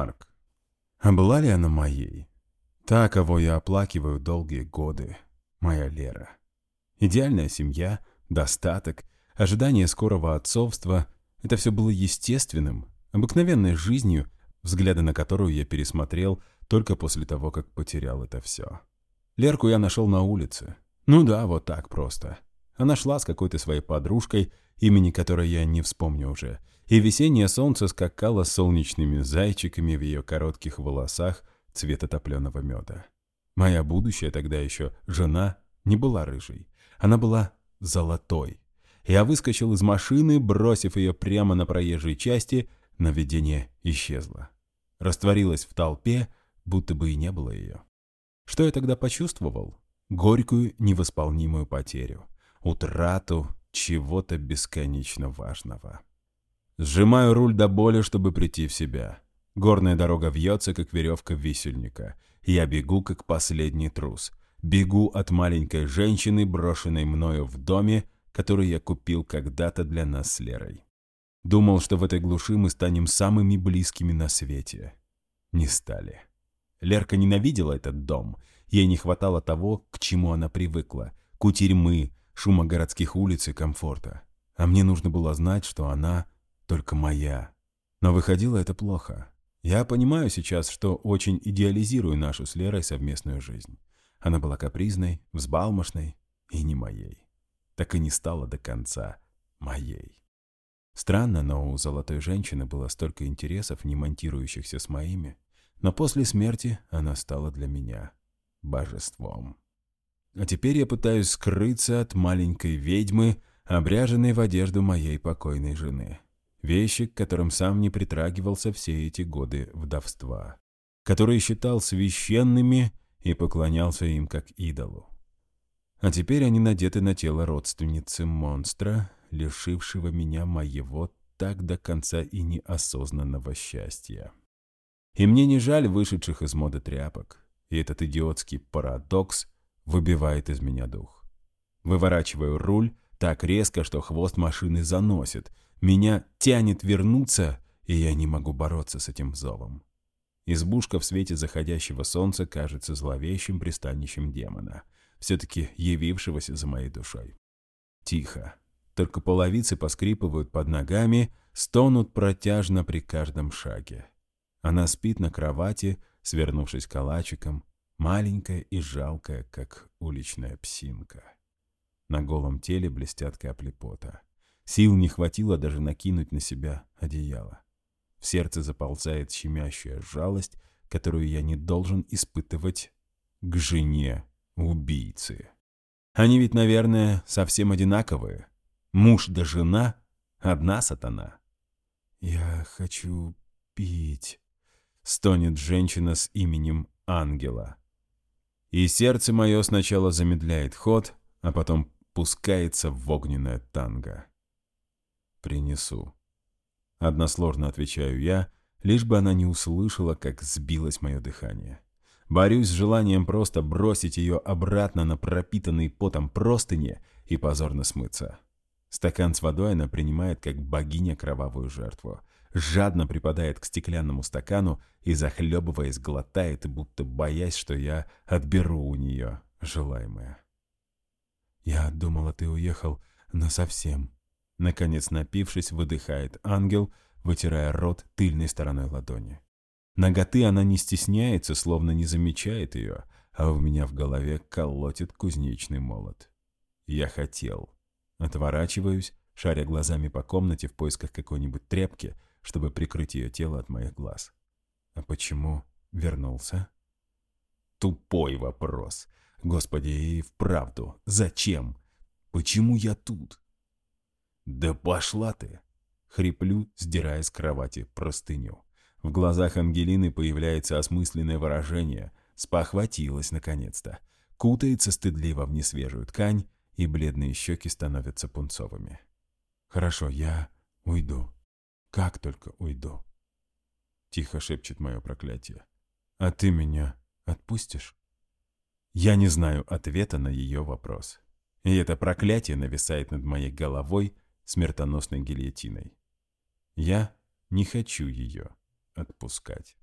Марк. А была ли она моей? Та, кого я оплакиваю долгие годы. Моя Лера. Идеальная семья, достаток, ожидание скорого отцовства — это все было естественным, обыкновенной жизнью, взгляды на которую я пересмотрел только после того, как потерял это все. Лерку я нашел на улице. Ну да, вот так просто. Она шла с какой-то своей подружкой, имени которой я не вспомню уже, и весеннее солнце скакало солнечными зайчиками в ее коротких волосах цвета топленого меда. Моя будущая тогда еще жена не была рыжей. Она была золотой. Я выскочил из машины, бросив ее прямо на проезжей части, но видение исчезло. Растворилась в толпе, будто бы и не было ее. Что я тогда почувствовал? Горькую, невосполнимую потерю. Утрату чего-то бесконечно важного. Сжимаю руль до боли, чтобы прийти в себя. Горная дорога вьется, как веревка висельника. Я бегу, как последний трус. Бегу от маленькой женщины, брошенной мною в доме, который я купил когда-то для нас с Лерой. Думал, что в этой глуши мы станем самыми близкими на свете. Не стали. Лерка ненавидела этот дом. Ей не хватало того, к чему она привыкла. Кутерьмы, шума городских улиц и комфорта. А мне нужно было знать, что она только моя. Но выходило это плохо. Я понимаю сейчас, что очень идеализирую нашу с Лерой совместную жизнь. Она была капризной, взбалмошной и не моей. Так и не стала до конца моей. Странно, но у золотой женщины было столько интересов, не монтирующихся с моими. Но после смерти она стала для меня божеством. А теперь я пытаюсь скрыться от маленькой ведьмы, обряженной в одежду моей покойной жены. Вещи, к которым сам не притрагивался все эти годы вдовства. Которые считал священными и поклонялся им как идолу. А теперь они надеты на тело родственницы монстра, лишившего меня моего так до конца и неосознанного счастья. И мне не жаль вышедших из моды тряпок, и этот идиотский парадокс выбивает из меня дух. Выворачиваю руль так резко, что хвост машины заносит, меня тянет вернуться, и я не могу бороться с этим зовом. Избушка в свете заходящего солнца кажется зловещим пристанищем демона, все-таки явившегося за моей душой. Тихо. Только половицы поскрипывают под ногами, стонут протяжно при каждом шаге. Она спит на кровати, свернувшись калачиком, маленькая и жалкая, как уличная псинка. На голом теле блестят капли пота. Сил не хватило даже накинуть на себя одеяло. В сердце заползает щемящая жалость, которую я не должен испытывать к жене убийцы. Они ведь, наверное, совсем одинаковые. Муж да жена — одна сатана. «Я хочу пить», — стонет женщина с именем Ангела. И сердце мое сначала замедляет ход, а потом пускается в огненное танго. «Принесу», Односложно отвечаю я, лишь бы она не услышала, как сбилось мое дыхание. Борюсь с желанием просто бросить ее обратно на пропитанный потом простыни и позорно смыться. Стакан с водой она принимает как богиня кровавую жертву. Жадно припадает к стеклянному стакану и, захлебываясь, глотает, будто боясь, что я отберу у нее желаемое. «Я думала, ты уехал насовсем», Наконец, напившись, выдыхает ангел, вытирая рот тыльной стороной ладони. Ноготы она не стесняется, словно не замечает ее, а у меня в голове колотит кузнечный молот. Я хотел. Отворачиваюсь, шаря глазами по комнате в поисках какой-нибудь тряпки, чтобы прикрыть ее тело от моих глаз. А почему вернулся? Тупой вопрос. Господи, и вправду, зачем? Почему я тут? «Да пошла ты!» — хриплю, сдирая с кровати простыню. В глазах Ангелины появляется осмысленное выражение. Спохватилась наконец-то. Кутается стыдливо в несвежую ткань, и бледные щеки становятся пунцовыми. «Хорошо, я уйду. Как только уйду». Тихо шепчет мое проклятие. «А ты меня отпустишь?» Я не знаю ответа на ее вопрос. И это проклятие нависает над моей головой, смертоносной гильотиной. Я не хочу ее отпускать.